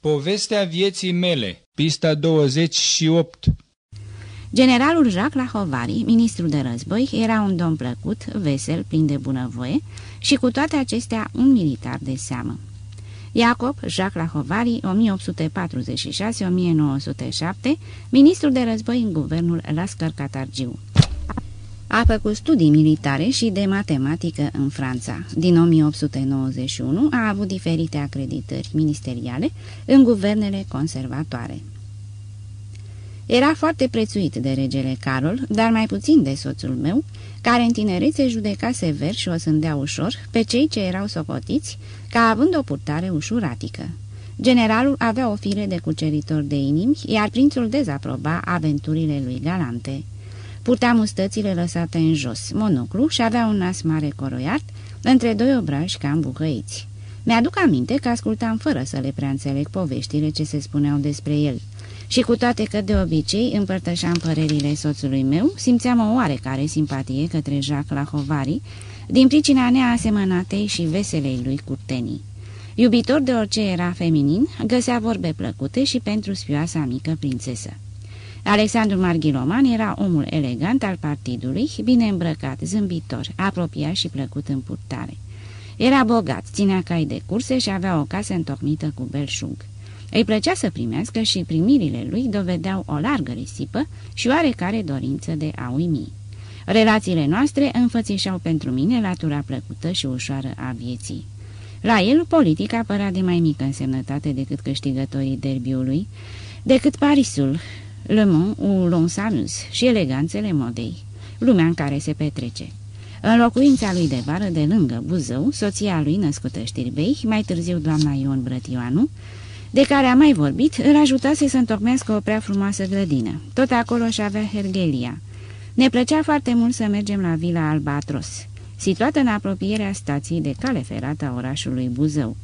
Povestea vieții mele, pista 28 Generalul Jacques Lahovari, ministru de război, era un domn plăcut, vesel, plin de bunăvoie și cu toate acestea un militar de seamă. Iacob Jacques Lahovari, 1846-1907, ministru de război în guvernul Lascar Catargiu. A făcut studii militare și de matematică în Franța. Din 1891 a avut diferite acreditări ministeriale în guvernele conservatoare. Era foarte prețuit de regele Carol, dar mai puțin de soțul meu, care în tinerețe judeca sever și o sândea ușor pe cei ce erau socotiți, ca având o purtare ușuratică. Generalul avea o fire de cuceritor de inimi, iar prințul dezaproba aventurile lui galante. Purta mustățile lăsate în jos, monoclu și avea un nas mare coroiat, între doi obraji cam bucăiți. Mi-aduc aminte că ascultam fără să le prea înțeleg poveștile ce se spuneau despre el. Și cu toate că de obicei împărtășeam părerile soțului meu, simțeam o oarecare simpatie către Jacques Lahovari, din pricina neasemănatei și veselei lui curtenii. Iubitor de orice era feminin, găsea vorbe plăcute și pentru spioasa mică prințesă. Alexandru Marghiloman era omul elegant al partidului, bine îmbrăcat, zâmbitor, apropiat și plăcut în purtare. Era bogat, ținea cai de curse și avea o casă întocmită cu belșug. Îi plăcea să primească și primirile lui dovedeau o largă risipă și oarecare dorință de a uimi. Relațiile noastre înfățișau pentru mine latura plăcută și ușoară a vieții. La el, politica părea de mai mică însemnătate decât câștigătorii derbiului, decât Parisul, Le Mans ou l'on s'amuse și eleganțele modei, lumea în care se petrece. În locuința lui de vară, de lângă Buzău, soția lui născută Știrbei, mai târziu doamna Ion Brătioanu, de care a mai vorbit, îl ajutase să întocmească o prea frumoasă grădină. Tot acolo și avea Hergelia. Ne plăcea foarte mult să mergem la Vila Albatros, situată în apropierea stației de cale ferată a orașului Buzău.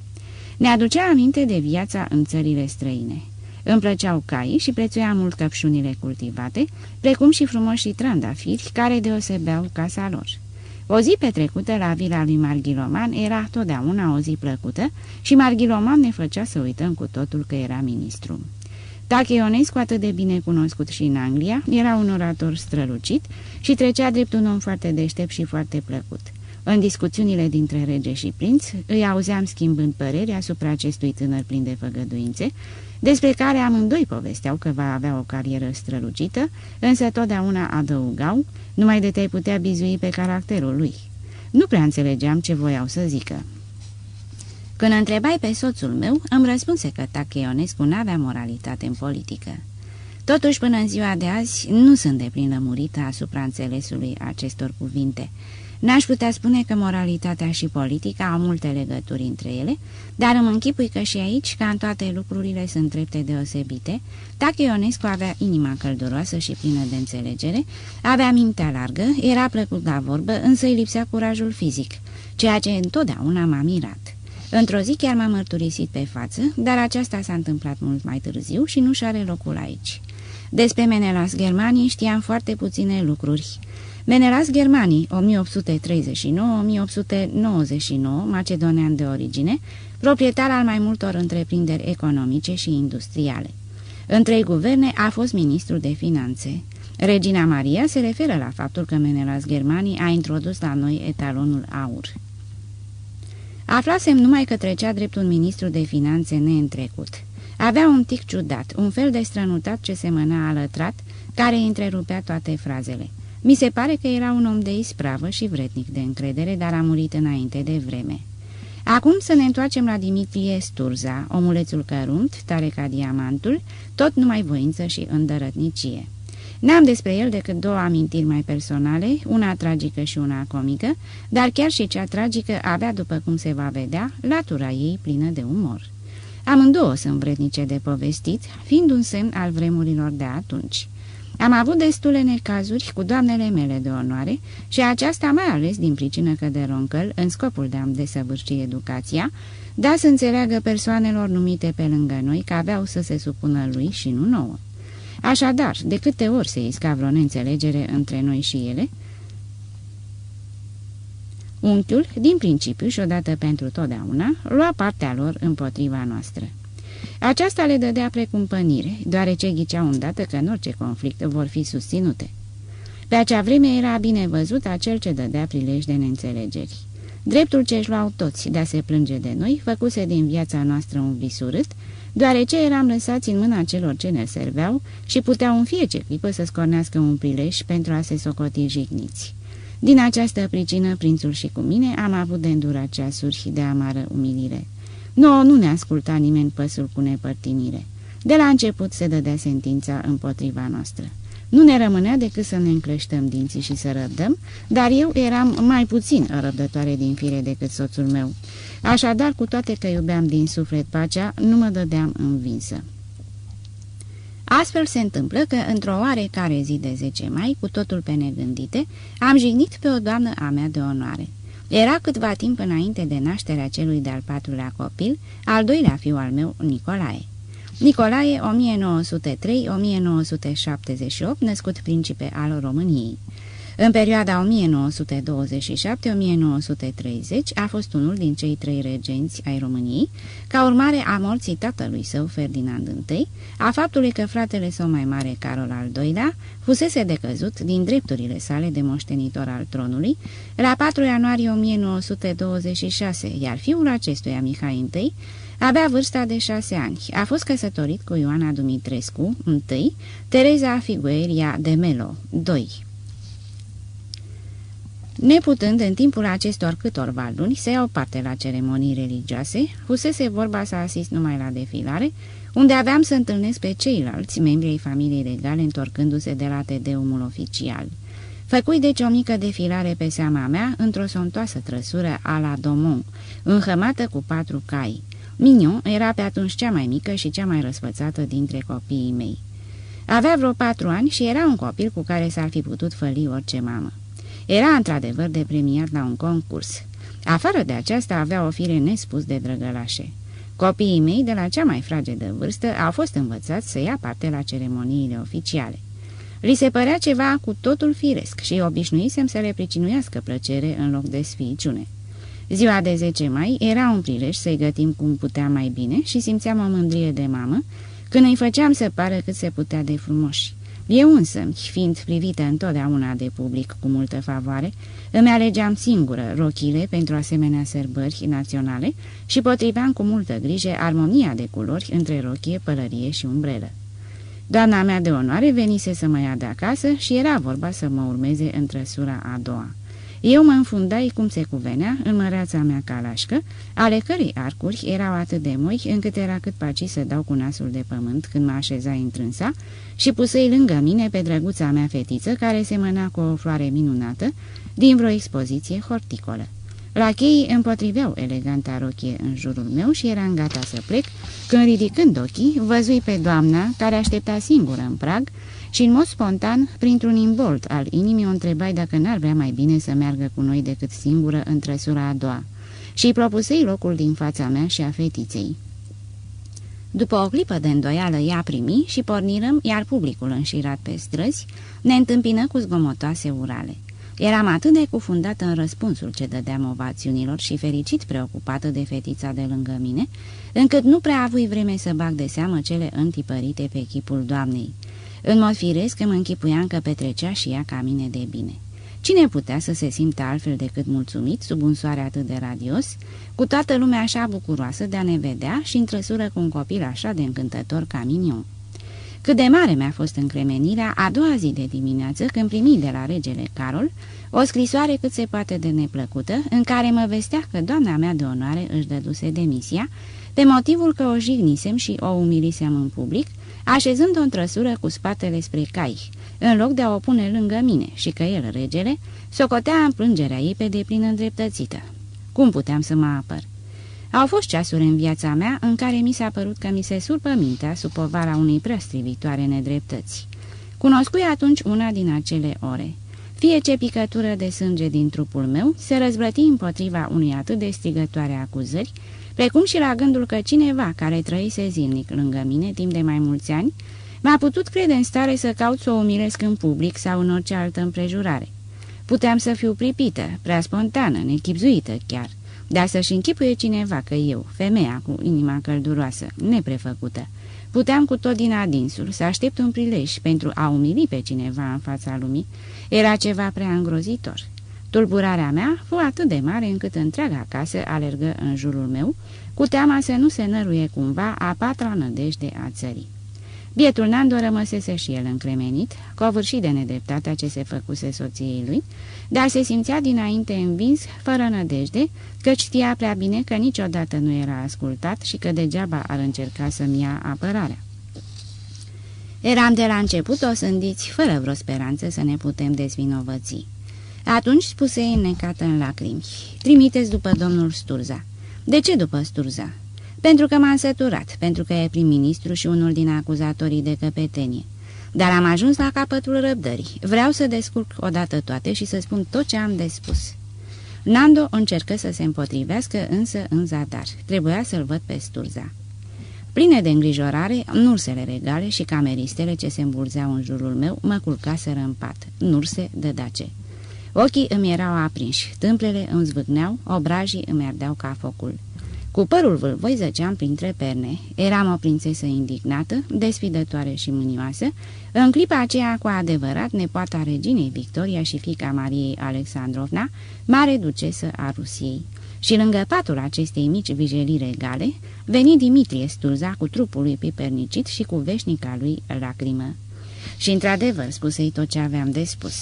Ne aducea aminte de viața în țările străine. Îmi plăceau caii și prețuia mult căpșunile cultivate, precum și frumoșii trandafiri care deosebeau casa lor. O zi petrecută la vila lui Marghiloman era totdeauna o zi plăcută și Marghiloman ne făcea să uităm cu totul că era ministru. Tache Ionescu, atât de bine cunoscut și în Anglia, era un orator strălucit și trecea drept un om foarte deștept și foarte plăcut. În discuțiunile dintre rege și prinț, îi auzeam schimbând păreri asupra acestui tânăr plin de făgăduințe, despre care amândoi povesteau că va avea o carieră strălucită, însă totdeauna adăugau, numai de te-ai putea bizui pe caracterul lui. Nu prea înțelegeam ce voiau să zică. Când întrebai pe soțul meu, îmi răspunse că Tacheonescu n-avea moralitate în politică. Totuși, până în ziua de azi, nu sunt de plin lămurită asupra înțelesului acestor cuvinte, N-aș putea spune că moralitatea și politica au multe legături între ele, dar îmi închipui că și aici, ca în toate lucrurile, sunt trepte deosebite. Dacă Ionescu avea inima călduroasă și plină de înțelegere, avea mintea largă, era plăcut la vorbă, însă îi lipsea curajul fizic, ceea ce întotdeauna m-a mirat. Într-o zi chiar m-a mărturisit pe față, dar aceasta s-a întâmplat mult mai târziu și nu-și are locul aici. Despre Menelas Germanii știam foarte puține lucruri. Menelas Germanii, 1839-1899, macedonean de origine, proprietar al mai multor întreprinderi economice și industriale. În trei guverne a fost ministru de finanțe. Regina Maria se referă la faptul că Menelas Germanii a introdus la noi etalonul aur. Aflasem numai că trecea drept un ministru de finanțe neîntrecut. Avea un tic ciudat, un fel de strănutat ce semăna alătrat, care întrerupea toate frazele. Mi se pare că era un om de ispravă și vretnic de încredere, dar a murit înainte de vreme. Acum să ne întoarcem la Dimitrie Sturza, omulețul cărunt, tare ca diamantul, tot numai voință și îndărătnicie. N-am despre el decât două amintiri mai personale, una tragică și una comică, dar chiar și cea tragică avea, după cum se va vedea, latura ei plină de umor. Amândouă sunt vrednice de povestit, fiind un semn al vremurilor de atunci. Am avut destule necazuri cu doamnele mele de onoare și aceasta mai ales din pricină că de roncăl, în scopul de a-mi desăvârși educația, da să înțeleagă persoanelor numite pe lângă noi că aveau să se supună lui și nu nouă. Așadar, de câte ori se isca vreo neînțelegere între noi și ele, unchiul, din principiu și odată pentru totdeauna, lua partea lor împotriva noastră. Aceasta le dădea precumpănire, deoarece ghiceau îndată că în orice conflict vor fi susținute. Pe acea vreme era bine văzut acel ce dădea prilej de neînțelegeri. Dreptul ce își luau toți de a se plânge de noi, făcuse din viața noastră un vis urât, deoarece eram lăsați în mâna celor ce ne serveau și puteau în fiecare clipă să scornească un prilej pentru a se socoti jigniți. Din această pricină, prințul și cu mine am avut de îndurat ceasuri de amară umilire. Nouă nu ne asculta nimeni păsul cu nepărtinire. De la început se dădea sentința împotriva noastră. Nu ne rămânea decât să ne încleștăm dinții și să răbdăm, dar eu eram mai puțin răbdătoare din fire decât soțul meu. Așadar, cu toate că iubeam din suflet pacea, nu mă dădeam învinsă. Astfel se întâmplă că, într-o oarecare zi de 10 mai, cu totul pe negândite, am jignit pe o doamnă a mea de onoare. Era câtva timp înainte de nașterea celui de-al patrulea copil, al doilea fiu al meu, Nicolae. Nicolae, 1903-1978, născut principe al României. În perioada 1927-1930 a fost unul din cei trei regenți ai României, ca urmare a morții tatălui său Ferdinand I, a faptului că fratele său mai mare, Carol al II-lea, fusese decăzut din drepturile sale de moștenitor al tronului la 4 ianuarie 1926, iar fiul acestuia, Mihai I, avea vârsta de șase ani. A fost căsătorit cu Ioana Dumitrescu, întâi, Tereza Figueria de Melo, 2. Neputând în timpul acestor câtorva luni să iau parte la ceremonii religioase, fusese vorba să asist numai la defilare, unde aveam să întâlnesc pe ceilalți membri ai familiei regale întorcându-se de la tedeumul oficial. Făcui deci o mică defilare pe seama mea într-o sontoasă trăsură a la Domon, înhămată cu patru cai. Mignon era pe atunci cea mai mică și cea mai răsfățată dintre copiii mei. Avea vreo patru ani și era un copil cu care s-ar fi putut făli orice mamă. Era într-adevăr de premiat la un concurs. Afară de aceasta avea o fire nespus de drăgălașe. Copiii mei, de la cea mai fragedă vârstă, au fost învățați să ia parte la ceremoniile oficiale. Li se părea ceva cu totul firesc și obișnuisem să le pricinuiască plăcere în loc de sfiiciune. Ziua de 10 mai era un prilej să-i gătim cum putea mai bine și simțeam o mândrie de mamă când îi făceam să pară cât se putea de frumoși. Eu însă, fiind privită întotdeauna de public cu multă favoare, îmi alegeam singură rochile pentru asemenea sărbări naționale și potriveam cu multă grijă armonia de culori între rochie, pălărie și umbrelă. Doamna mea de onoare venise să mă ia de acasă și era vorba să mă urmeze în trăsura a doua. Eu mă înfundai cum se cuvenea în măreața mea calașcă, ale cărei arcuri erau atât de moi încât era cât paci să dau cu nasul de pământ când mă așezai întrânsa și pusei lângă mine pe drăguța mea fetiță care semăna cu o floare minunată din vreo expoziție horticolă. La chei împotriveau eleganta rochie în jurul meu și eram gata să plec, când ridicând ochii, văzui pe doamna, care aștepta singură în prag, și în mod spontan, printr-un imbolt al inimii, o întrebai dacă n-ar vrea mai bine să meargă cu noi decât singură în trăsura a doua. Și îi propusei locul din fața mea și a fetiței. După o clipă de îndoială ea primi și pornirăm, iar publicul înșirat pe străzi ne întâmpină cu zgomotoase urale. Eram atât de cufundată în răspunsul ce dădeam ovațiunilor și fericit preocupată de fetița de lângă mine, încât nu prea avui vreme să bag de seamă cele întipărite pe chipul doamnei. În mod firesc îmi închipuiam că petrecea și ea ca mine de bine. Cine putea să se simtă altfel decât mulțumit sub un soare atât de radios, cu toată lumea așa bucuroasă de a ne vedea și în trăsură cu un copil așa de încântător ca Minion? Cât de mare mi-a fost încremenirea a doua zi de dimineață când primi de la regele Carol o scrisoare cât se poate de neplăcută în care mă vestea că doamna mea de onoare își dăduse demisia pe motivul că o jignisem și o umilisem în public, așezând-o în trăsură cu spatele spre cai, în loc de a o pune lângă mine și că el, regele, socotea în plângerea ei pe deplin îndreptățită. Cum puteam să mă apăr? Au fost ceasuri în viața mea în care mi s-a părut că mi se surpă mintea sub povara unei prea strivitoare nedreptăți. Cunoscui atunci una din acele ore. Fie ce picătură de sânge din trupul meu se răzvrăti împotriva unui atât de strigătoare acuzări, precum și la gândul că cineva care trăise zilnic lângă mine timp de mai mulți ani, m-a putut crede în stare să caut să o umilesc în public sau în orice altă împrejurare. Puteam să fiu pripită, prea spontană, nechipzuită chiar, Dar să-și închipuie cineva că eu, femeia cu inima călduroasă, neprefăcută, puteam cu tot din adinsul să aștept un prilej pentru a umili pe cineva în fața lumii, era ceva prea îngrozitor. Tulburarea mea fu atât de mare încât întreaga casă alergă în jurul meu, cu teama să nu se năruie cumva a patra nădejde a țării. Bietul Nando rămăsese și el încremenit, covârșit de nedreptatea ce se făcuse soției lui, dar se simțea dinainte învins, fără nădejde, că știa prea bine că niciodată nu era ascultat și că degeaba ar încerca să-mi ia apărarea. Eram de la început osândiți, fără vreo speranță să ne putem dezvinovăți. Atunci spuse înnecată în lacrimi, trimiteți după domnul Sturza. De ce după Sturza? Pentru că m-am săturat, pentru că e prim-ministru și unul din acuzatorii de căpetenie. Dar am ajuns la capătul răbdării. Vreau să descurc odată toate și să spun tot ce am de spus. Nando încercă să se împotrivească, însă în zadar. Trebuia să-l văd pe Sturza. Pline de îngrijorare, nursele regale și cameristele ce se îmbulzeau în jurul meu mă culcaseră în pat, nurse de dace. Ochii îmi erau aprinși, tâmplele îmi zvâcneau, obrajii îmi ardeau ca focul. Cu părul vâlvoi zăceam printre perne. Eram o prințesă indignată, desfidătoare și mânioasă, în clipa aceea cu adevărat nepoata reginei Victoria și fica Mariei Alexandrovna, mare ducesă a Rusiei. Și lângă patul acestei mici vijelii regale, veni Dimitrie Sturza cu trupul lui pipernicit și cu veșnica lui lacrimă. Și într-adevăr spuse-i tot ce aveam de spus.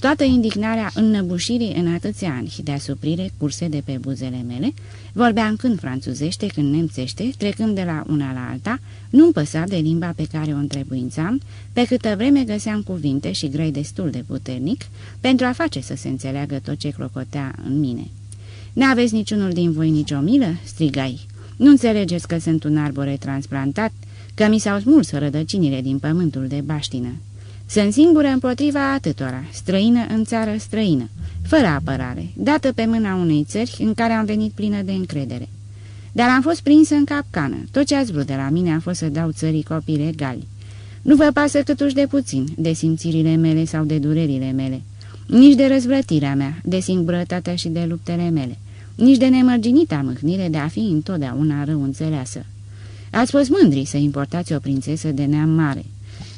Toată indignarea înnăbușirii în atâția ani de asuprire curse de pe buzele mele, vorbeam când franțuzește, când nemțește, trecând de la una la alta, nu-mi păsa de limba pe care o întrebuințam, pe câtă vreme găseam cuvinte și grei destul de puternic pentru a face să se înțeleagă tot ce clocotea în mine. N-aveți niciunul din voi nicio milă?" strigai. Nu înțelegeți că sunt un arbore transplantat, că mi s-au smuls rădăcinile din pământul de baștină. Sunt singură împotriva atâtora, străină în țară străină, fără apărare, dată pe mâna unei țări în care am venit plină de încredere. Dar am fost prinsă în capcană. Tot ce ați vrut de la mine a fost să dau țării copii regali. Nu vă pasă câtuși de puțin de simțirile mele sau de durerile mele, nici de răzvrătirea mea, de singurătatea și de luptele mele, nici de nemărginita mâhnire de a fi întotdeauna rău înțeleasă. Ați fost mândri să importați o prințesă de neam mare,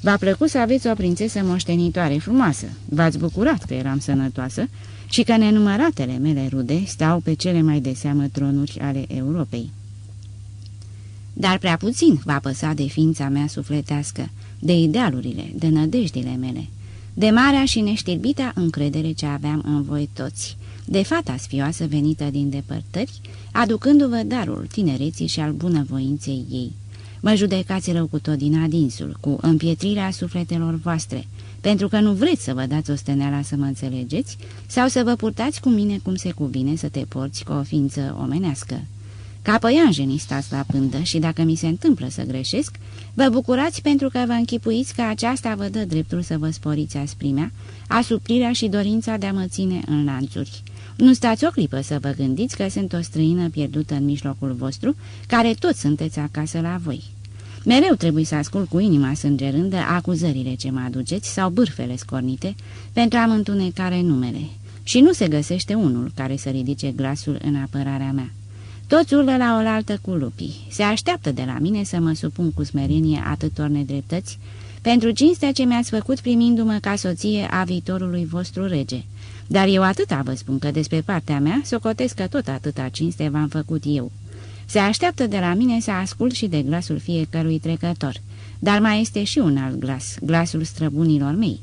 V-a plăcut să aveți o prințesă moștenitoare frumoasă. V-ați bucurat că eram sănătoasă și că nenumăratele mele rude stau pe cele mai de seamă tronuri ale Europei. Dar prea puțin va păsa de ființa mea sufletească, de idealurile, de nădejdile mele, de marea și neștirbita încredere ce aveam în voi toți, de fata sfioasă venită din depărtări, aducându-vă darul tinereții și al bunăvoinței ei. Mă judecați rău cu tot din adinsul, cu împietrirea sufletelor voastre, pentru că nu vreți să vă dați osteneala să mă înțelegeți sau să vă purtați cu mine cum se cuvine să te porți cu o ființă omenească. Ca păianjenii stați la pândă și dacă mi se întâmplă să greșesc, vă bucurați pentru că vă închipuiți că aceasta vă dă dreptul să vă sporiți asprimea, asuprirea și dorința de a mă ține în lanțuri. Nu stați o clipă să vă gândiți că sunt o străină pierdută în mijlocul vostru, care toți sunteți acasă la voi. Mereu trebuie să ascult cu inima sângerândă acuzările ce mă aduceți sau bârfele scornite pentru a-mi întunecare numele. Și nu se găsește unul care să ridice glasul în apărarea mea. Toți urlă la oaltă cu lupii. Se așteaptă de la mine să mă supun cu smerenie atâtor nedreptăți pentru cinstea ce mi-ați făcut primindu-mă ca soție a viitorului vostru rege. Dar eu atâta vă spun că despre partea mea socotesc că tot atâta cinste v-am făcut eu. Se așteaptă de la mine să ascult și de glasul fiecărui trecător, dar mai este și un alt glas, glasul străbunilor mei.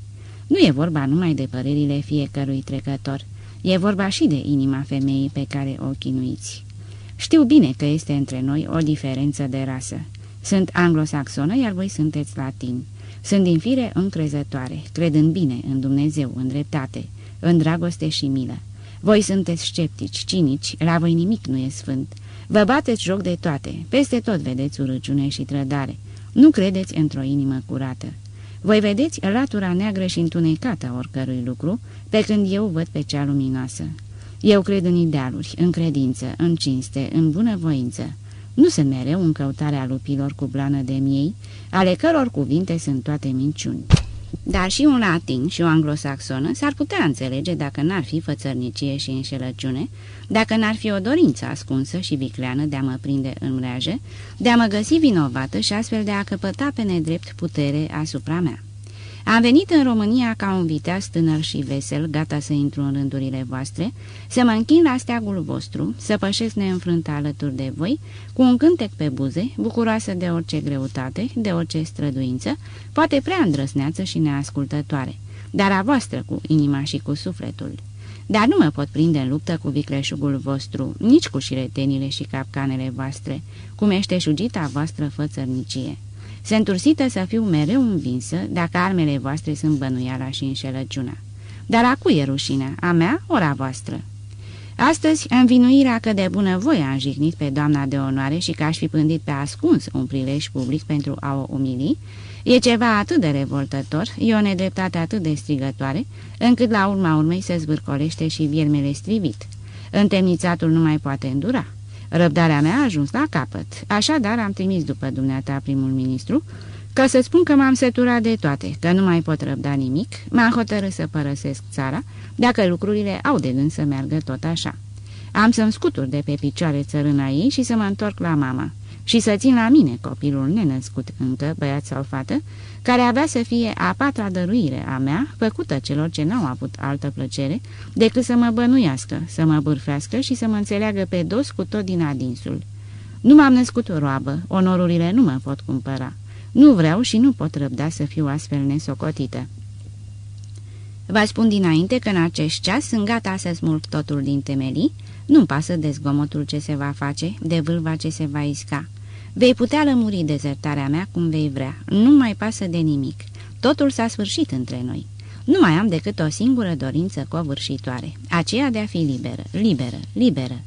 Nu e vorba numai de părerile fiecărui trecător, e vorba și de inima femeii pe care o chinuiți. Știu bine că este între noi o diferență de rasă. Sunt anglosaxonă, iar voi sunteți latini. Sunt din fire încrezătoare, cred în bine, în Dumnezeu, în dreptate, în dragoste și milă. Voi sunteți sceptici, cinici, la voi nimic nu e sfânt. Vă bateți joc de toate, peste tot vedeți urăciune și trădare. Nu credeți într-o inimă curată. Voi vedeți latura neagră și întunecată a oricărui lucru, pe când eu văd pe cea luminoasă. Eu cred în idealuri, în credință, în cinste, în bunăvoință. Nu sunt mereu în căutarea lupilor cu blană de miei, ale căror cuvinte sunt toate minciuni. Dar și un latin și o anglosaxonă s-ar putea înțelege dacă n-ar fi fățărnicie și înșelăciune, dacă n-ar fi o dorință ascunsă și vicleană de a mă prinde în mreajă, de a mă găsi vinovată și astfel de a căpăta pe nedrept putere asupra mea. Am venit în România ca un viteaz tânăr și vesel, gata să intru în rândurile voastre, să mă închin la steagul vostru, să pășesc neînfrântă alături de voi, cu un cântec pe buze, bucuroasă de orice greutate, de orice străduință, poate prea îndrăsneață și neascultătoare, dar a voastră cu inima și cu sufletul. Dar nu mă pot prinde în luptă cu vicleșugul vostru, nici cu șiretenile și capcanele voastre, cum ește șugita voastră fățărnicie. Sunt ursită să fiu mereu învinsă dacă armele voastre sunt bănuiala și înșelăciuna. Dar a cui e rușinea? A mea, ora voastră? Astăzi, învinuirea că de bunăvoie a jignit pe doamna de onoare și că aș fi pândit pe ascuns un prilej public pentru a o umili, e ceva atât de revoltător, e o nedreptate atât de strigătoare, încât la urma urmei se zvârcolește și viermele strivit. Întemnițatul nu mai poate îndura. Răbdarea mea a ajuns la capăt, așadar am trimis după dumneata primul ministru, ca să spun că m-am săturat de toate, că nu mai pot răbda nimic, m-am hotărât să părăsesc țara, dacă lucrurile au de gând să meargă tot așa. Am să-mi scutur de pe picioare țărâna ei și să mă întorc la mama și să țin la mine copilul nenăscut încă, băiat sau fată, care avea să fie a patra dăruire a mea, făcută celor ce n-au avut altă plăcere, decât să mă bănuiască, să mă bârfească și să mă înțeleagă pe dos cu tot din adinsul. Nu m-am născut o roabă, onorurile nu mă pot cumpăra. Nu vreau și nu pot răbda să fiu astfel nesocotită. Vă spun dinainte că în acest ceas sunt gata să smulg totul din temelii, nu-mi pasă de zgomotul ce se va face, de vâlva ce se va isca. Vei putea lămuri dezertarea mea cum vei vrea. Nu mai pasă de nimic. Totul s-a sfârșit între noi. Nu mai am decât o singură dorință covârșitoare, aceea de a fi liberă, liberă, liberă.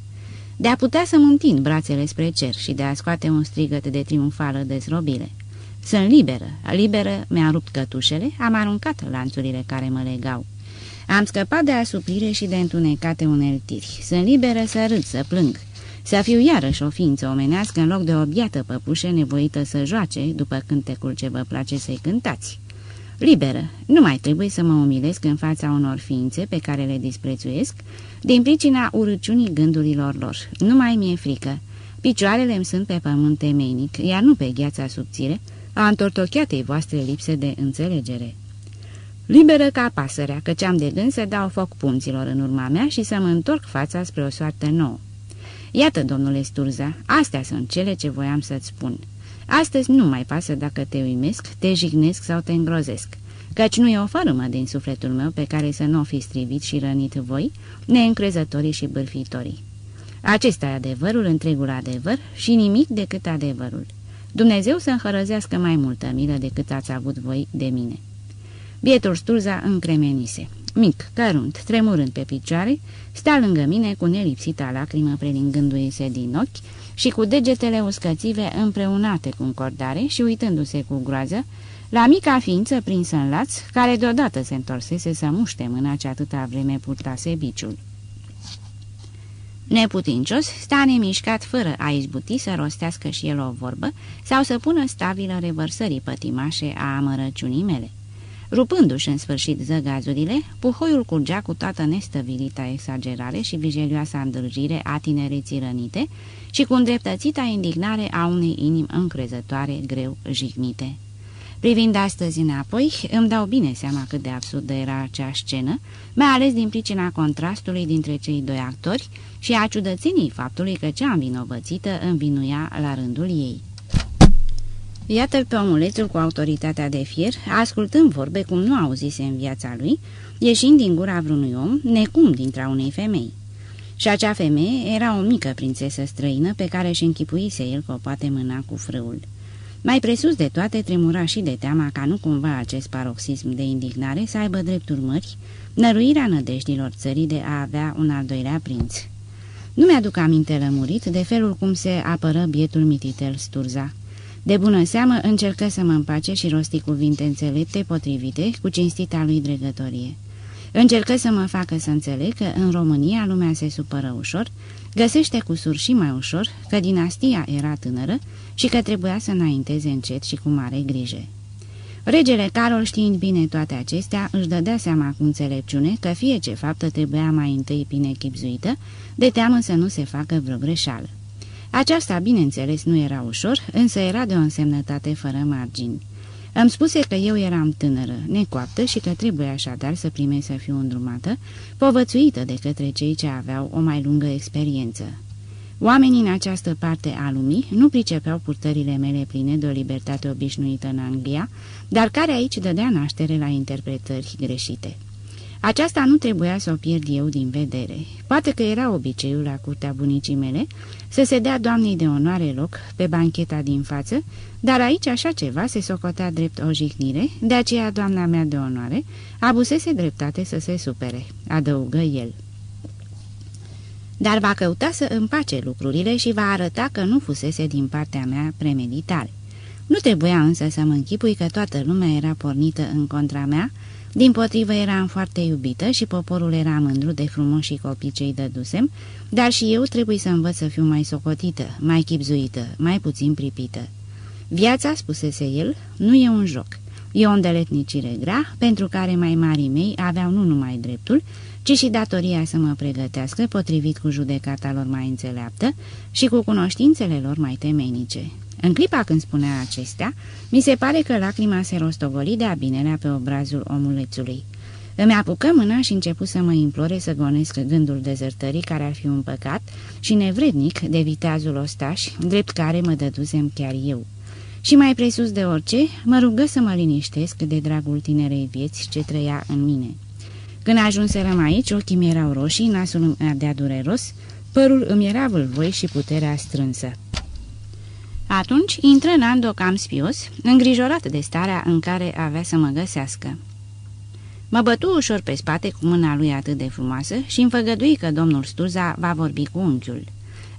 De a putea să-mi întind brațele spre cer și de a scoate un strigăt de triumfală dezrobile. Sunt liberă, liberă, mi-am rupt cătușele, am aruncat lanțurile care mă legau. Am scăpat de asuprire și de întunecate uneltiri. Sunt liberă să râd, să plâng, să fiu iarăși o ființă omenească în loc de o biată păpușă nevoită să joace după cântecul ce vă place să-i cântați. Liberă, nu mai trebuie să mă umilesc în fața unor ființe pe care le disprețuiesc, din pricina urăciunii gândurilor lor. Nu mai mi-e frică. Picioarele îmi sunt pe pământ temeinic, iar nu pe gheața subțire, a întortocheatei voastre lipse de înțelegere. Liberă ca pasărea, căci am de gând să dau foc punților în urma mea și să mă întorc fața spre o soartă nouă. Iată, domnule Sturza, astea sunt cele ce voiam să-ți spun. Astăzi nu mai pasă dacă te uimesc, te jignesc sau te îngrozesc, căci nu e o fărâmă din sufletul meu pe care să nu o fi strivit și rănit voi, neîncrezătorii și bârfitorii. Acesta e adevărul, întregul adevăr și nimic decât adevărul. Dumnezeu să înhărăzească mai multă milă decât ați avut voi de mine. Bietul Sturza încremenise. Mic, cărunt, tremurând pe picioare, sta lângă mine cu nelipsita lacrimă prelingându-i se din ochi și cu degetele uscățive împreunate cu încordare și uitându-se cu groază la mica ființă prinsă în laț, care deodată se întorsese să muște mâna ce atâta vreme purtase biciul. Neputincios, sta nemișcat fără a izbuti să rostească și el o vorbă sau să pună stabilă revărsării pătimașe a amărăciunii mele. Rupându-și în sfârșit zăgazurile, puhoiul curgea cu toată nestăvilita exagerare și vijelioasa îndârjire a tinereții rănite și cu îndreptățita indignare a unei inimi încrezătoare greu jignite. Privind astăzi înapoi, îmi dau bine seama cât de absurdă era acea scenă, mai ales din pricina contrastului dintre cei doi actori și a ciudățenii faptului că cea învinovățită învinuia la rândul ei. Iată-l pe omulețul cu autoritatea de fier, ascultând vorbe cum nu auzise în viața lui, ieșind din gura vreunui om, necum dintre unei femei. Și acea femeie era o mică prințesă străină pe care își închipuise el că o poate mâna cu frâul. Mai presus de toate tremura și de teama ca nu cumva acest paroxism de indignare să aibă drept urmări, năruirea nădejdilor țării de a avea un al doilea prinț. Nu mi-aduc aminte lămurit de felul cum se apără bietul mititel Sturza. De bună seamă încercă să mă împace și rosti cuvinte înțelepte, potrivite, cu cinstita lui dregătorie. Încercă să mă facă să înțeleg că în România lumea se supără ușor, găsește cu și mai ușor că dinastia era tânără și că trebuia să înainteze încet și cu mare grijă. Regele Carol, știind bine toate acestea, își dădea seama cu înțelepciune că fie ce faptă trebuia mai întâi bine chipzuită, de teamă să nu se facă vreo greșeală. Aceasta, bineînțeles, nu era ușor, însă era de o însemnătate fără margini. Îmi spuse că eu eram tânără, necoaptă și că trebuie așadar să primesc să fiu îndrumată, povățuită de către cei ce aveau o mai lungă experiență. Oamenii în această parte a lumii nu pricepeau purtările mele pline de o libertate obișnuită în Anglia, dar care aici dădea naștere la interpretări greșite. Aceasta nu trebuia să o pierd eu din vedere. Poate că era obiceiul la curtea bunicii mele să se dea doamnei de onoare loc pe bancheta din față, dar aici așa ceva se socotea drept o jignire, de aceea doamna mea de onoare abusese dreptate să se supere, adăugă el. Dar va căuta să împace lucrurile și va arăta că nu fusese din partea mea premeditare. Nu trebuia însă să mă închipui că toată lumea era pornită în contra mea, din potrivă eram foarte iubită și poporul era mândru de frumoși copii ce-i dădusem, dar și eu trebuie să învăț să fiu mai socotită, mai chipzuită, mai puțin pripită. Viața, spusese el, nu e un joc. E o îndeletnicire grea, pentru care mai marii mei aveau nu numai dreptul, ci și datoria să mă pregătească potrivit cu judecata lor mai înțeleaptă și cu cunoștințele lor mai temeinice. În clipa când spunea acestea, mi se pare că lacrima se rostogoli de-a binelea pe obrazul omulețului. Îmi apucă mâna și început să mă implore să gonesc gândul dezertării care ar fi un păcat și nevrednic de viteazul ostaș, drept care mă dădusem chiar eu. Și mai presus de orice, mă rugă să mă liniștesc de dragul tinerei vieți ce trăia în mine. Când ajunserăm aici, ochii mi erau roșii, nasul îmi ardea dureros, părul îmi era vâlvoi și puterea strânsă. Atunci intră Nando cam spios, îngrijorat de starea în care avea să mă găsească. Mă bătu ușor pe spate cu mâna lui atât de frumoasă și îmi făgădui că domnul Sturza va vorbi cu unchiul.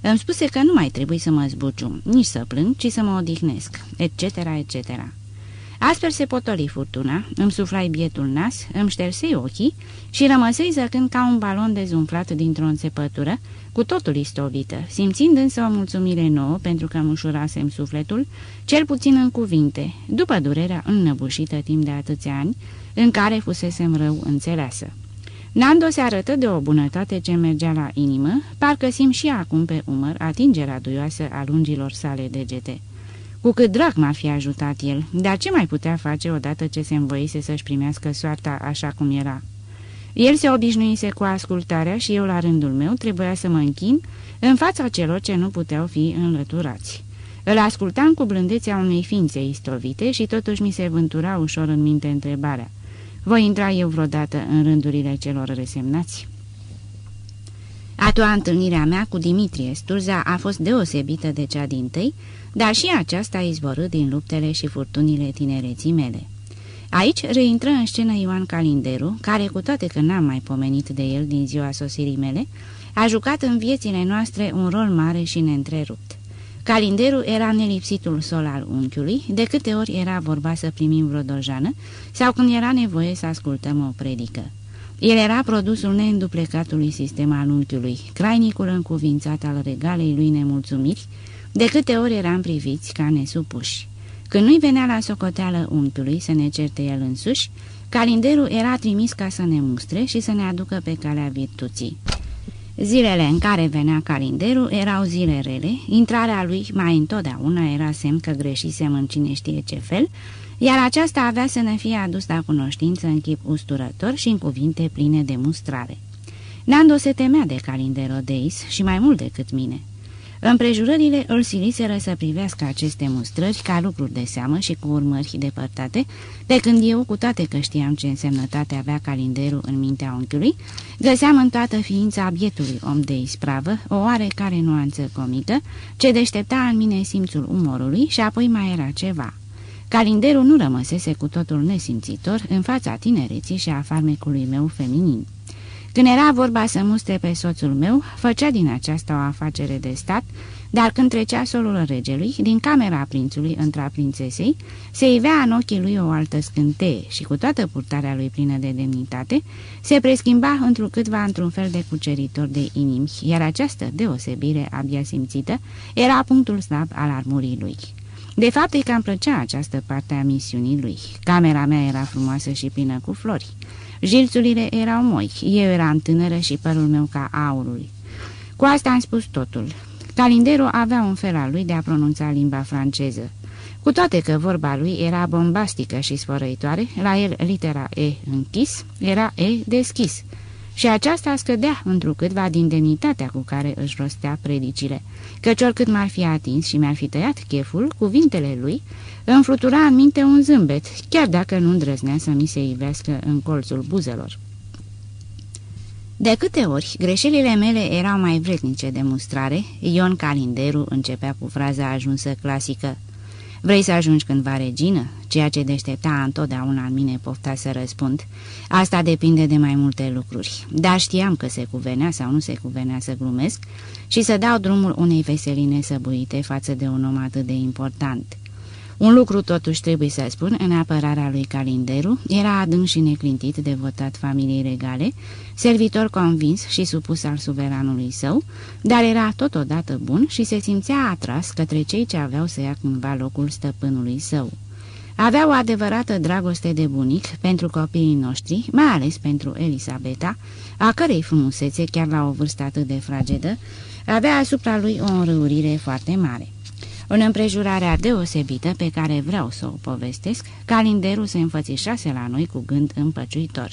Îmi spuse că nu mai trebuie să mă zbuciu, nici să plâng, ci să mă odihnesc, etc., etc. Astfel se potoli furtuna, îmi suflai bietul nas, îmi ștersei ochii și rămăsei zăcând ca un balon dezumflat dintr-o înțepătură, cu totul istovită, simțind însă o mulțumire nouă pentru că mușurasem sufletul, cel puțin în cuvinte, după durerea înnăbușită timp de atâția ani, în care fusesem rău înțeleasă. Nando se arătă de o bunătate ce mergea la inimă, parcă simt și acum pe umăr atingerea duioasă a lungilor sale degete. Cu cât drag m-ar fi ajutat el, dar ce mai putea face odată ce se învoise să-și primească soarta așa cum era? El se obișnuise cu ascultarea și eu, la rândul meu, trebuia să mă închin în fața celor ce nu puteau fi înlăturați. Îl ascultam cu blândețea unei ființe istovite și totuși mi se vântura ușor în minte întrebarea. Voi intra eu vreodată în rândurile celor resemnați? A doua întâlnirea mea cu Dimitrie Sturza a fost deosebită de cea din tâi, dar și aceasta a izvorât din luptele și furtunile tinereții mele. Aici reintră în scenă Ioan Calinderu, care, cu toate că n-am mai pomenit de el din ziua sosirii mele, a jucat în viețile noastre un rol mare și neîntrerupt. Calinderu era nelipsitul sol al unchiului, de câte ori era vorba să primim vreo dojană sau când era nevoie să ascultăm o predică. El era produsul neînduplecatului sistem al unchiului, crainicul încuvințat al regalei lui nemulțumiri, de câte ori eram priviți ca nesupuși. Când nu-i venea la socoteală unchiului să ne certe el însuși, calendarul era trimis ca să ne mustre și să ne aducă pe calea virtuții. Zilele în care venea calendarul erau zile rele, intrarea lui mai întotdeauna era semn că greșisem în cine știe ce fel, iar aceasta avea să ne fie adus la cunoștință în chip usturător și în cuvinte pline de mustrare. Nando se temea de Calindero Deis și mai mult decât mine. Împrejurările îl siliseră să privească aceste mustrări ca lucruri de seamă și cu urmări depărtate, pe când eu, cu toate că știam ce însemnătate avea calendarul în mintea unchiului, găseam în toată ființa bietului om de ispravă o oarecare nuanță comică, ce deștepta în mine simțul umorului și apoi mai era ceva. Calinderul nu rămăsese cu totul nesimțitor în fața tinereții și a farmecului meu feminin. Când era vorba să mustre pe soțul meu, făcea din aceasta o afacere de stat, dar când trecea solul regelui, din camera prințului între prințesei, se ivea în ochii lui o altă scânteie și cu toată purtarea lui plină de demnitate, se preschimba întrucâtva într-un fel de cuceritor de inimi, iar această deosebire abia simțită era punctul slab al armurii lui. De fapt, îi cam plăcea această parte a misiunii lui. Camera mea era frumoasă și plină cu flori. Jilțurile erau moi, eu eram tânără și părul meu ca aurul. Cu asta am spus totul. Calinderu avea un fel al lui de a pronunța limba franceză. Cu toate că vorba lui era bombastică și sfărăitoare, la el litera E închis era E deschis și aceasta scădea întrucâtva din demnitatea cu care își rostea predicile, căci oricât m-ar fi atins și mi-ar fi tăiat cheful, cuvintele lui îmi flutura în minte un zâmbet, chiar dacă nu îndrăznea să mi se ivească în colțul buzelor. De câte ori greșelile mele erau mai vrednice de mustrare, Ion Calinderu începea cu fraza ajunsă clasică – Vrei să ajungi cândva regină? Ceea ce deștepta întotdeauna în mine pofta să răspund. Asta depinde de mai multe lucruri, dar știam că se cuvenea sau nu se cuvenea să glumesc și să dau drumul unei veseline săbuite față de un om atât de important. Un lucru totuși trebuie să spun în apărarea lui Calinderu, era adânc și neclintit devotat familiei regale, servitor convins și supus al suveranului său, dar era totodată bun și se simțea atras către cei ce aveau să ia cândva locul stăpânului său. Avea o adevărată dragoste de bunic pentru copiii noștri, mai ales pentru Elisabeta, a cărei frumusețe, chiar la o vârstă atât de fragedă, avea asupra lui o înrăurire foarte mare. În împrejurarea deosebită pe care vreau să o povestesc, calendarul se înfățișase la noi cu gând împăciuitor.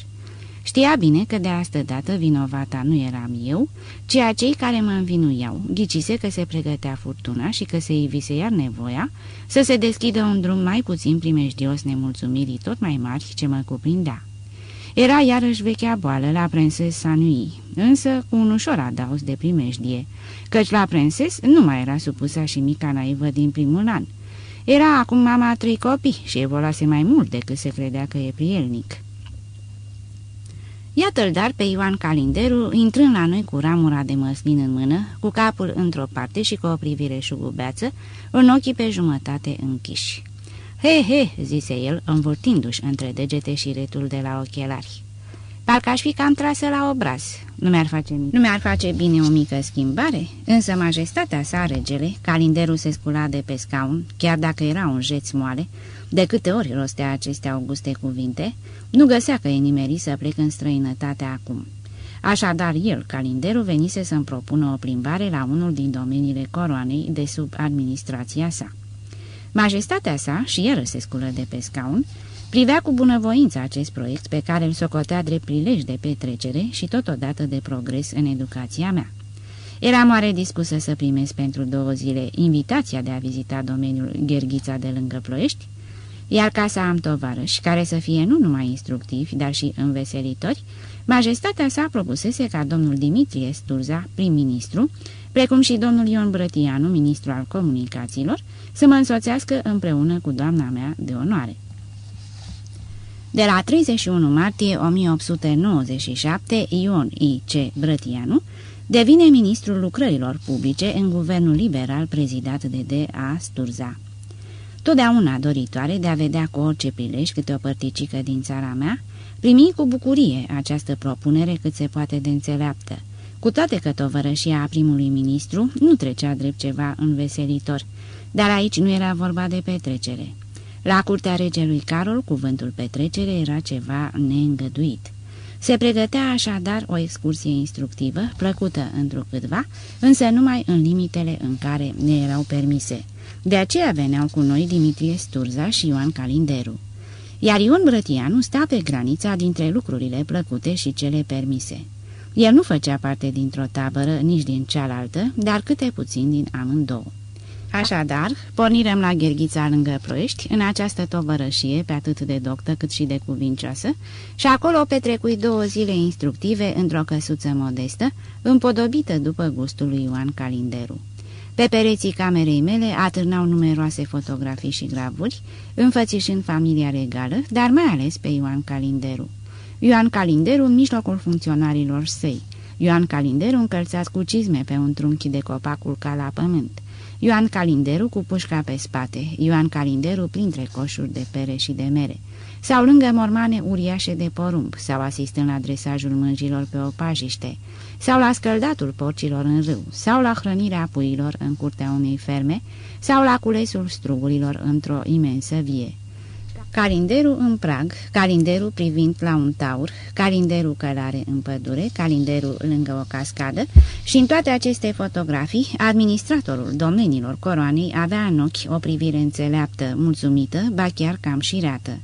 Știa bine că de astă dată vinovata nu eram eu, ci cei care mă învinuiau. Ghicise că se pregătea furtuna și că se ivise iar nevoia să se deschidă un drum mai puțin primejdios nemulțumirii tot mai mari ce mă cuprindea. Era iarăși vechea boală la prinses Sanui, însă cu un ușor adaos de primejdie, căci la prinses nu mai era supusă și mica naivă din primul an. Era acum mama a trei copii și evoluase mai mult decât se credea că e prielnic. Iată-l dar pe Ioan Calinderu, intrând la noi cu ramura de măslin în mână, cu capul într-o parte și cu o privire șugubeață, în ochii pe jumătate închiși. He, he," zise el, învârtindu-și între degete și retul de la ochelari. Parcă aș fi cam trasă la obraz. Nu mi-ar face, nu mi-ar face bine o mică schimbare, însă majestatea sa, regele, calinderul se scula de pe scaun, chiar dacă era un jeț moale, de câte ori rostea aceste auguste cuvinte, nu găsea că e nimeri să plec în străinătate acum. Așadar, el, calinderul, venise să-mi propună o plimbare la unul din domeniile coroanei de sub administrația sa. Majestatea sa, și el se sculă de pe scaun, privea cu bunăvoință acest proiect pe care îl socotea drept prilej de petrecere și totodată de progres în educația mea. Eram oare dispusă să primesc pentru două zile invitația de a vizita domeniul Gherghița de lângă Ploiești? Iar ca să am tovarăși, care să fie nu numai instructivi, dar și înveselitori, majestatea sa propusese ca domnul Dimitrie Sturza, prim-ministru, precum și domnul Ion Brătianu, ministru al comunicațiilor, să mă însoțească împreună cu doamna mea de onoare. De la 31 martie 1897, Ion I. C. Brătianu devine ministrul lucrărilor publice în guvernul liberal prezidat de D.A. Sturza. Totdeauna doritoare de a vedea cu orice prilej câte o părticică din țara mea, primi cu bucurie această propunere cât se poate de înțeleaptă, cu toate că tovărășia a primului ministru nu trecea drept ceva înveselitor, dar aici nu era vorba de petrecere. La curtea regelui Carol, cuvântul petrecere era ceva neîngăduit. Se pregătea așadar o excursie instructivă, plăcută întrucâtva, însă numai în limitele în care ne erau permise. De aceea veneau cu noi Dimitrie Sturza și Ioan Calinderu. Iar Ion Brătianu sta pe granița dintre lucrurile plăcute și cele permise. El nu făcea parte dintr-o tabără, nici din cealaltă, dar câte puțin din amândouă. Așadar, pornirăm la Gherghița lângă Ploiești, în această tovărășie, pe atât de doctă cât și de cuvincioasă, și acolo petrecui două zile instructive într-o căsuță modestă, împodobită după gustul lui Ioan Calinderu. Pe pereții camerei mele atârnau numeroase fotografii și gravuri, înfățișând familia regală, dar mai ales pe Ioan Calinderu. Ioan Calinderu în mijlocul funcționarilor săi, Ioan Calinderu încălțat cu cizme pe un trunchi de copac culcat la pământ, Ioan Calinderu cu pușca pe spate, Ioan Calinderu printre coșuri de pere și de mere, sau lângă mormane uriașe de porumb, sau asistând la dresajul mânjilor pe opajiște, sau la scăldatul porcilor în râu, sau la hrănirea puilor în curtea unei ferme, sau la culesul strugurilor într-o imensă vie. Calinderul în prag, calinderul privind la un taur, calinderul călare în pădure, calinderul lângă o cascadă și în toate aceste fotografii, administratorul domnenilor coroanei avea în ochi o privire înțeleaptă, mulțumită, ba chiar cam șireată.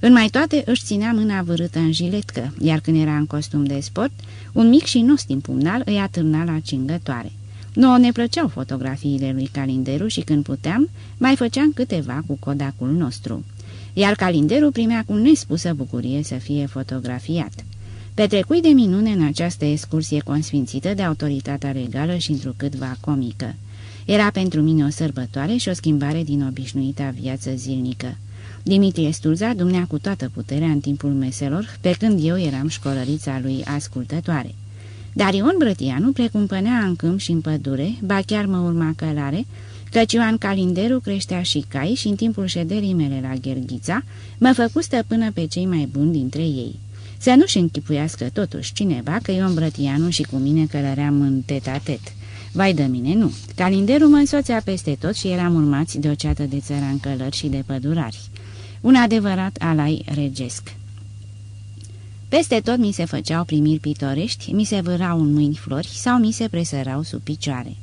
În mai toate își ținea mâna vârâtă în jiletcă, iar când era în costum de sport, un mic și nostim pumnal îi atârna la cingătoare. Nouă ne plăceau fotografiile lui Calinderu și când puteam, mai făceam câteva cu codacul nostru iar calinderul primea cu nespusă bucurie să fie fotografiat. Petrecui de minune în această excursie consfințită de autoritatea regală și întrucâtva comică. Era pentru mine o sărbătoare și o schimbare din obișnuita viață zilnică. Dimitrie Sturza dumnea cu toată puterea în timpul meselor, pe când eu eram școlărița lui ascultătoare. Dar Ion Brătianu precumpănea în câmp și în pădure, ba chiar mă urma călare, căci Ioan Calinderu creștea și cai și în timpul șederii mele la Gherghița mă făcu stăpână pe cei mai buni dintre ei. Să nu-și închipuiască totuși cineva că Ion Brătianu și cu mine călăream în tet-a-tet. Vai de mine, nu. Calinderu mă însoțea peste tot și eram urmați de o ceată de țăran călări și de pădurari. Un adevărat alai regesc. Peste tot mi se făceau primiri pitorești, mi se vârau în mâini flori sau mi se presărau sub picioare.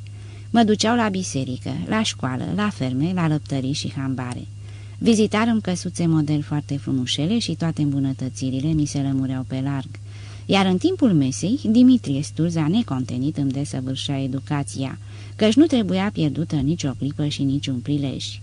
Mă duceau la biserică, la școală, la ferme, la lăptării și hambare. Vizitarăm căsuțe model foarte frumușele și toate îmbunătățirile mi se lămureau pe larg. Iar în timpul mesei, Dimitrie Sturza, necontenit, îmi desăvârșea educația, căci nu trebuia pierdută nicio clipă și niciun prilej.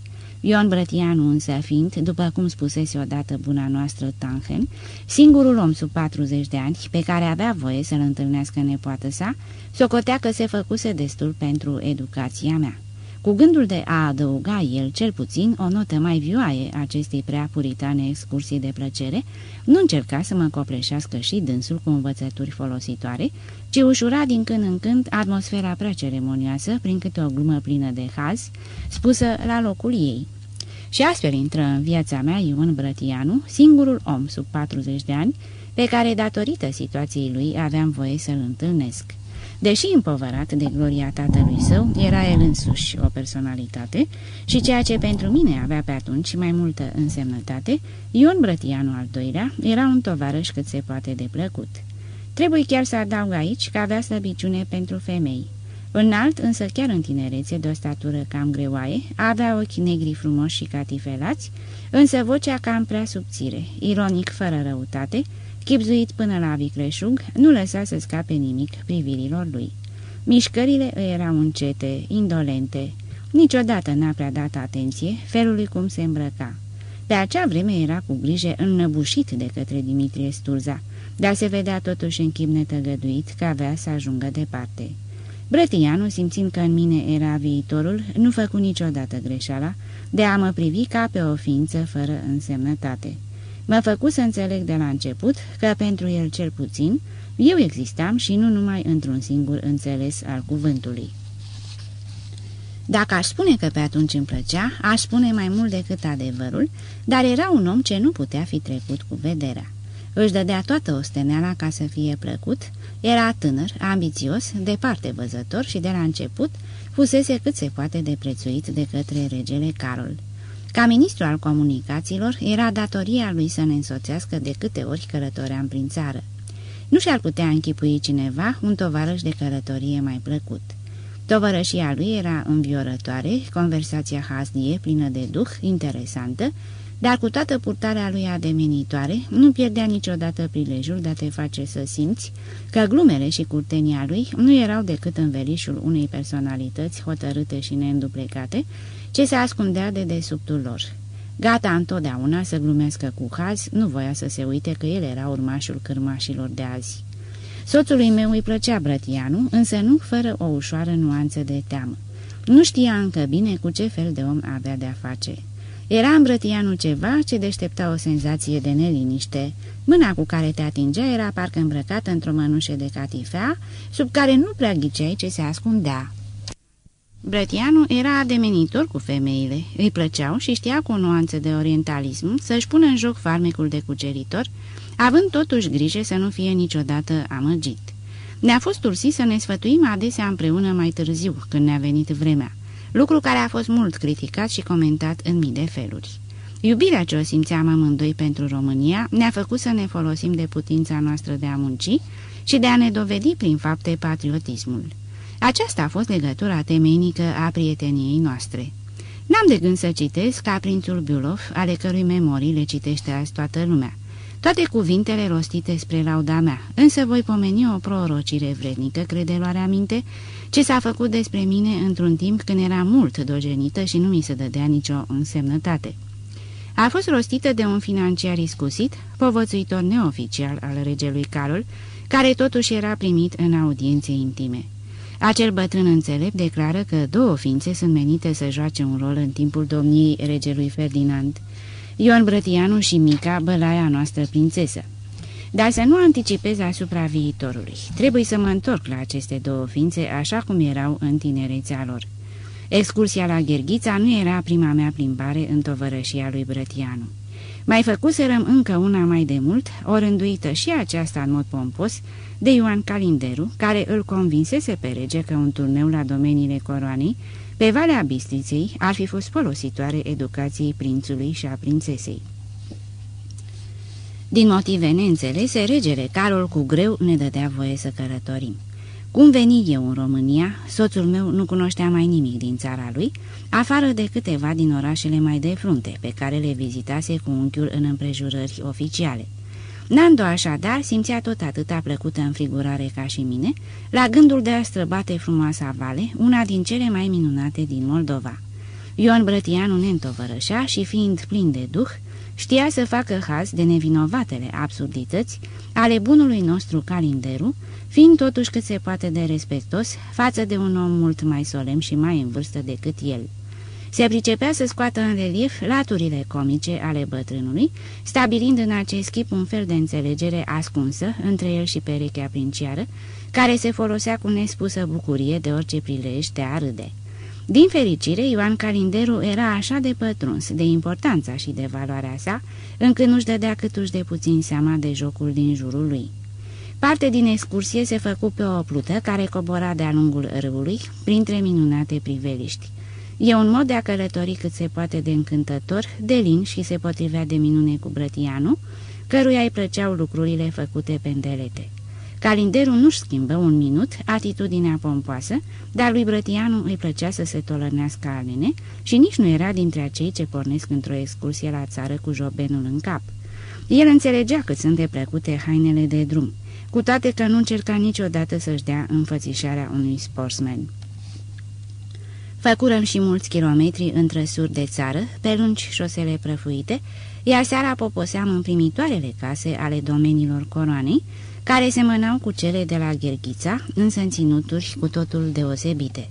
Ion Brătianu însă fiind, după cum spusese odată buna noastră Tanhen, singurul om sub 40 de ani pe care avea voie să-l întâlnească nepoată sa, socotea că se făcuse destul pentru educația mea. Cu gândul de a adăuga el cel puțin o notă mai vioaie acestei prea puritane excursii de plăcere, nu încerca să mă copleșească și dânsul cu învățături folositoare, ci ușura din când în când atmosfera prea ceremonioasă prin câte o glumă plină de haz, spusă la locul ei. Și astfel intră în viața mea Ion Brătianu, singurul om sub 40 de ani, pe care, datorită situației lui, aveam voie să-l întâlnesc. Deși împovărat de gloria tatălui său, era el însuși o personalitate și ceea ce pentru mine avea pe atunci mai multă însemnătate, Ion Brătianu al doilea era un tovarăș cât se poate de plăcut. Trebuie chiar să adaug aici că avea slăbiciune pentru femei. Înalt, însă chiar în tinerețe, de o statură cam greoaie, avea ochi negri frumoși și catifelați, însă vocea cam prea subțire, ironic fără răutate, chipzuit până la vicleșug, nu lăsa să scape nimic privirilor lui. Mișcările îi erau încete, indolente, niciodată n-a prea dat atenție felului cum se îmbrăca. Pe acea vreme era cu grijă înnăbușit de către Dimitrie Sturza, dar se vedea totuși în chip netăgăduit că avea să ajungă departe. Brătianu, simțind că în mine era viitorul, nu făcu niciodată greșeala de a mă privi ca pe o ființă fără însemnătate. Mă făcu să înțeleg de la început că pentru el cel puțin eu existam și nu numai într-un singur înțeles al cuvântului. Dacă aș spune că pe atunci îmi plăcea, aș spune mai mult decât adevărul, dar era un om ce nu putea fi trecut cu vederea. Își dădea toată osteneala ca să fie plăcut, era tânăr, ambițios, departe văzător și de la început fusese cât se poate de prețuit de către regele Carol. Ca ministru al comunicațiilor, era datoria lui să ne însoțească de câte ori călătoream prin țară. Nu și-ar putea închipui cineva un tovarăș de călătorie mai plăcut. Tovărășia lui era înviorătoare, conversația hasnie, plină de duh, interesantă, dar cu toată purtarea lui ademenitoare, nu pierdea niciodată prilejul de a te face să simți că glumele și curtenia lui nu erau decât învelișul unei personalități hotărâte și neînduplecate, ce se ascundea de desubtul lor. Gata întotdeauna să glumească cu haz, nu voia să se uite că el era urmașul cârmașilor de azi. Soțului meu îi plăcea Brătianu, însă nu fără o ușoară nuanță de teamă. Nu știa încă bine cu ce fel de om avea de-a face. Era în Brătianu ceva ce deștepta o senzație de neliniște. Mâna cu care te atingea era parcă îmbrăcată într-o mănușă de catifea, sub care nu prea ghiceai ce se ascundea. Brătianu era ademenitor cu femeile, îi plăceau și știa cu o nuanță de orientalism să-și pună în joc farmecul de cuceritor, având totuși grijă să nu fie niciodată amăgit. Ne-a fost ursit să ne sfătuim adesea împreună mai târziu, când ne-a venit vremea, lucru care a fost mult criticat și comentat în mii de feluri. Iubirea ce o simțeam amândoi pentru România ne-a făcut să ne folosim de putința noastră de a munci și de a ne dovedi prin fapte patriotismul. Aceasta a fost legătura temeinică a prieteniei noastre. N-am de gând să citesc ca prințul Biulov, ale cărui memorii le citește azi toată lumea. Toate cuvintele rostite spre lauda mea, însă voi pomeni o prorocire vrednică, crede luarea minte, ce s-a făcut despre mine într-un timp când era mult dogenită și nu mi se dădea nicio însemnătate. A fost rostită de un financiar iscusit, povățuitor neoficial al regelui Carol, care totuși era primit în audiențe intime. Acel bătrân înțelept declară că două ființe sunt menite să joace un rol în timpul domniei regelui Ferdinand, Ion Brătianu și Mica, bălaia noastră prințesă. Dar să nu anticipez asupra viitorului. Trebuie să mă întorc la aceste două ființe așa cum erau în tinerețea lor. Excursia la Gherghița nu era prima mea plimbare în tovărășia lui Brătianu. Mai făcuserăm încă una mai de mult, o rânduită și aceasta în mod pompos, de Ioan Calinderu, care îl convinsese pe rege că un turneu la domeniile coroanei, pe Valea Bistriței, ar fi fost folositoare educației prințului și a prințesei. Din motive neînțelese, regele Carol cu greu ne dădea voie să călătorim. Cum veni eu în România, soțul meu nu cunoștea mai nimic din țara lui, afară de câteva din orașele mai de frunte, pe care le vizitase cu unchiul în împrejurări oficiale. Nando așadar simțea tot atâta plăcută înfrigurare ca și mine, la gândul de a străbate frumoasa vale, una din cele mai minunate din Moldova. Ion Brătianu ne întovărășea și, fiind plin de duh, știa să facă haz de nevinovatele absurdități ale bunului nostru calinderu, fiind totuși cât se poate de respectos față de un om mult mai solemn și mai în vârstă decât el. Se pricepea să scoată în relief laturile comice ale bătrânului, stabilind în acest chip un fel de înțelegere ascunsă între el și perechea princiară, care se folosea cu nespusă bucurie de orice prilej de a râde. Din fericire, Ioan Calinderu era așa de pătruns de importanța și de valoarea sa, încât nu-și dădea câtuși de puțin seama de jocul din jurul lui. Parte din excursie se făcu pe o plută care cobora de-a lungul râului, printre minunate priveliști. E un mod de a călători cât se poate de încântător, de lin și se potrivea de minune cu Brătianu, căruia îi plăceau lucrurile făcute pe îndelete. Calinderul nu-și schimbă un minut atitudinea pompoasă, dar lui Brătianu îi plăcea să se tolărnească alene și nici nu era dintre acei ce pornesc într-o excursie la țară cu jobenul în cap. El înțelegea cât sunt de plăcute hainele de drum, cu toate că nu încerca niciodată să-și dea înfățișarea unui sportsman. Făcurăm și mulți kilometri în trăsuri de țară, pe lungi șosele prăfuite, iar seara poposeam în primitoarele case ale domeniilor coroanei, care semănau cu cele de la Gherghița, însă în ținuturi cu totul deosebite.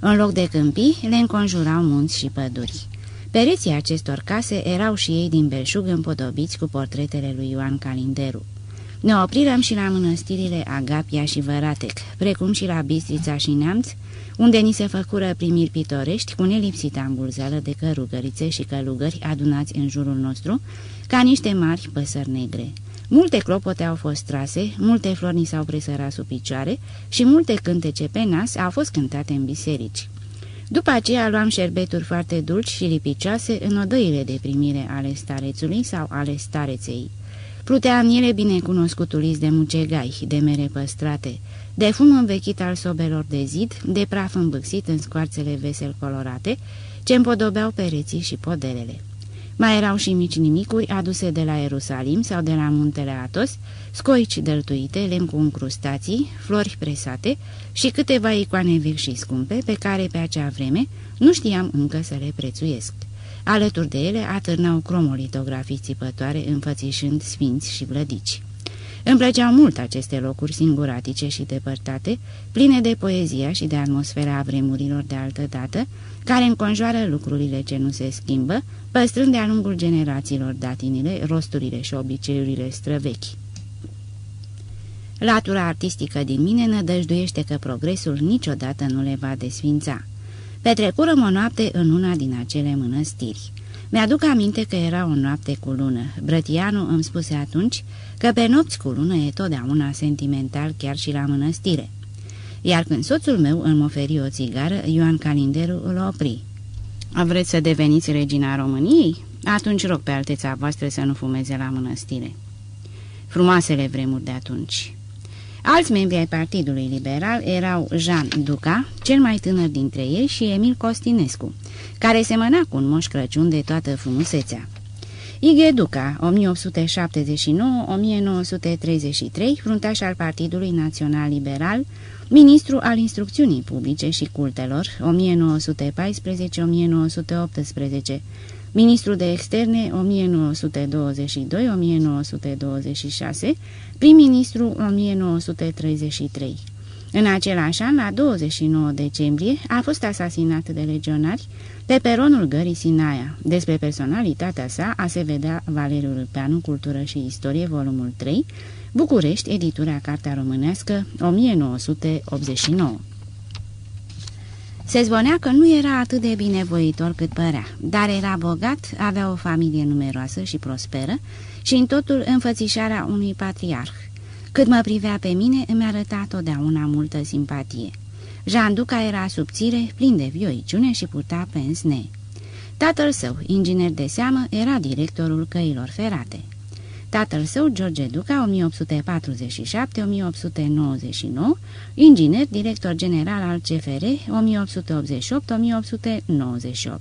În loc de câmpii, le înconjurau munți și păduri. Pereții acestor case erau și ei din belșug împodobiți cu portretele lui Ioan Calinderu. Ne oprirăm și la mănăstirile Agapia și Văratec, precum și la Bistrița și Neamț, unde ni se făcură primiri pitorești cu nelipsita ambulzeală de cărugărițe și călugări adunați în jurul nostru, ca niște mari păsări negre. Multe clopote au fost trase, multe flori ni s-au presărat sub picioare și multe cântece pe nas au fost cântate în biserici. După aceea luam șerbeturi foarte dulci și lipicioase în odăile de primire ale starețului sau ale stareței. Plutea în ele binecunoscutul iz de mucegai, de mere păstrate, de fum învechit al sobelor de zid, de praf îmbâxit în scoarțele vesel colorate, ce împodobeau pereții și podelele. Mai erau și mici nimicuri aduse de la Ierusalim sau de la muntele Atos, scoici dăltuite, lemn cu încrustații, flori presate și câteva icoane vechi și scumpe pe care pe acea vreme nu știam încă să le prețuiesc. Alături de ele atârnau cromolitografii țipătoare înfățișând sfinți și vlădici. Îmi plăceau mult aceste locuri singuratice și depărtate, pline de poezia și de atmosfera vremurilor de altă dată, care înconjoară lucrurile ce nu se schimbă, păstrând de-a lungul generațiilor datinile, rosturile și obiceiurile străvechi. Latura artistică din mine nădăjduiește că progresul niciodată nu le va desfința. Petrecurăm o noapte în una din acele mănăstiri. Mi-aduc aminte că era o noapte cu lună. Brătianu îmi spuse atunci că pe nopți cu lună e totdeauna sentimental chiar și la mănăstire. Iar când soțul meu îmi oferi o țigară, Ioan Calinderu îl opri. Vreți să deveniți regina României? Atunci rog pe alteța voastră să nu fumeze la mănăstire. Frumoasele vremuri de atunci. Alți membri ai Partidului Liberal erau Jean Duca, cel mai tânăr dintre ei, și Emil Costinescu, care semăna cu un moș Crăciun de toată frumusețea. Ighe Duca, 1879-1933, fruntaș al Partidului Național Liberal, ministru al Instrucțiunii Publice și Cultelor, 1914-1918, ministru de externe 1922-1926, prim-ministru 1933. În același an, la 29 decembrie, a fost asasinat de legionari pe peronul gării Sinaia. Despre personalitatea sa a se vedea Valeriu Râpeanu, Cultură și Istorie, volumul 3, București, editura Cartea Românească, 1989. Se zvonea că nu era atât de binevoitor cât părea, dar era bogat, avea o familie numeroasă și prosperă și în totul înfățișarea unui patriarh. Cât mă privea pe mine, îmi arăta totdeauna multă simpatie. Jean Duca era subțire, plin de vioiciune și purta pensne. Tatăl său, inginer de seamă, era directorul căilor ferate. Tatăl său, George Duca, 1847-1899, inginer, director general al CFR, 1888-1898.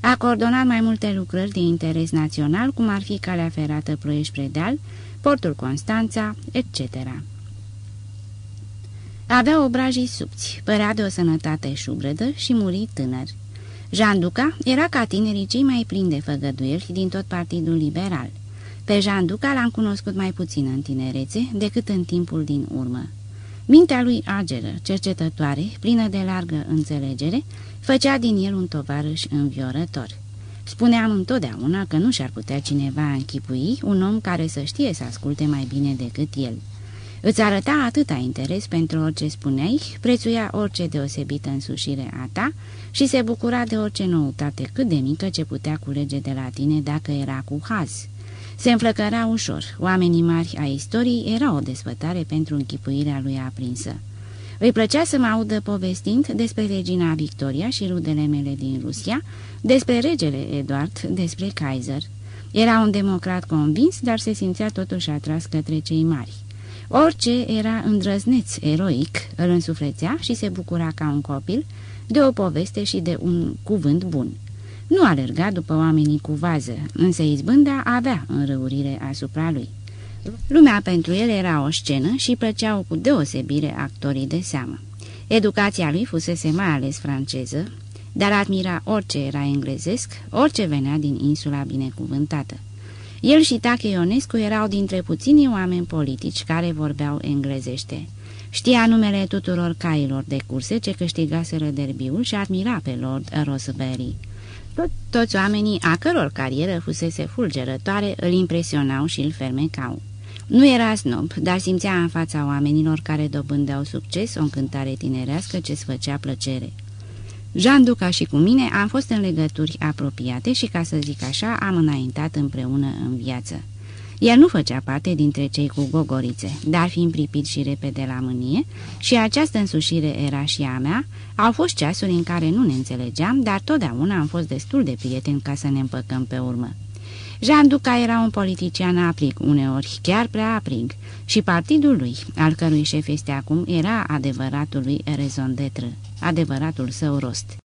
A coordonat mai multe lucrări de interes național, cum ar fi calea ferată Ploiești-Predeal, portul Constanța, etc. Avea obrajii subți, părea de o sănătate șubredă și muri tânăr. Jean Duca era ca tinerii cei mai plini de făgăduieli din tot Partidul Liberal. Pe Jean Duca l-am cunoscut mai puțin în tinerețe decât în timpul din urmă. Mintea lui ageră, cercetătoare, plină de largă înțelegere, făcea din el un tovarăș înviorător. Spuneam întotdeauna că nu și-ar putea cineva închipui un om care să știe să asculte mai bine decât el. Îți arăta atâta interes pentru orice spuneai, prețuia orice deosebită însușire a ta și se bucura de orice noutate cât de mică ce putea culege de la tine dacă era cu haz. Se înflăcăra ușor. Oamenii mari a istoriei era o desfătare pentru închipuirea lui aprinsă. Îi plăcea să mă audă povestind despre regina Victoria și rudele mele din Rusia, despre regele Eduard, despre Kaiser. Era un democrat convins, dar se simțea totuși atras către cei mari. Orice era îndrăzneț, eroic, îl însuflețea și se bucura ca un copil de o poveste și de un cuvânt bun. Nu alerga după oamenii cu vază, însă izbânda avea înrăurire asupra lui. Lumea pentru el era o scenă și plăceau cu deosebire actorii de seamă. Educația lui fusese mai ales franceză, dar admira orice era englezesc, orice venea din insula binecuvântată. El și Tache Ionescu erau dintre puținii oameni politici care vorbeau englezește. Știa numele tuturor cailor de curse ce câștigaseră derbiul și admira pe Lord Rosebery. Tot, toți oamenii a căror carieră fusese fulgerătoare îl impresionau și îl fermecau. Nu era snob, dar simțea în fața oamenilor care dobândeau succes o încântare tinerească ce-ți făcea plăcere. Jean Duca și cu mine am fost în legături apropiate și, ca să zic așa, am înaintat împreună în viață. El nu făcea parte dintre cei cu gogorițe, dar fiind pripit și repede la mânie, și această însușire era și a mea, au fost ceasuri în care nu ne înțelegeam, dar totdeauna am fost destul de prieteni ca să ne împăcăm pe urmă. Jean Duca era un politician aprig, uneori chiar prea aprig, și partidul lui, al cărui șef este acum, era adevăratul lui rezon d'etre, adevăratul său rost.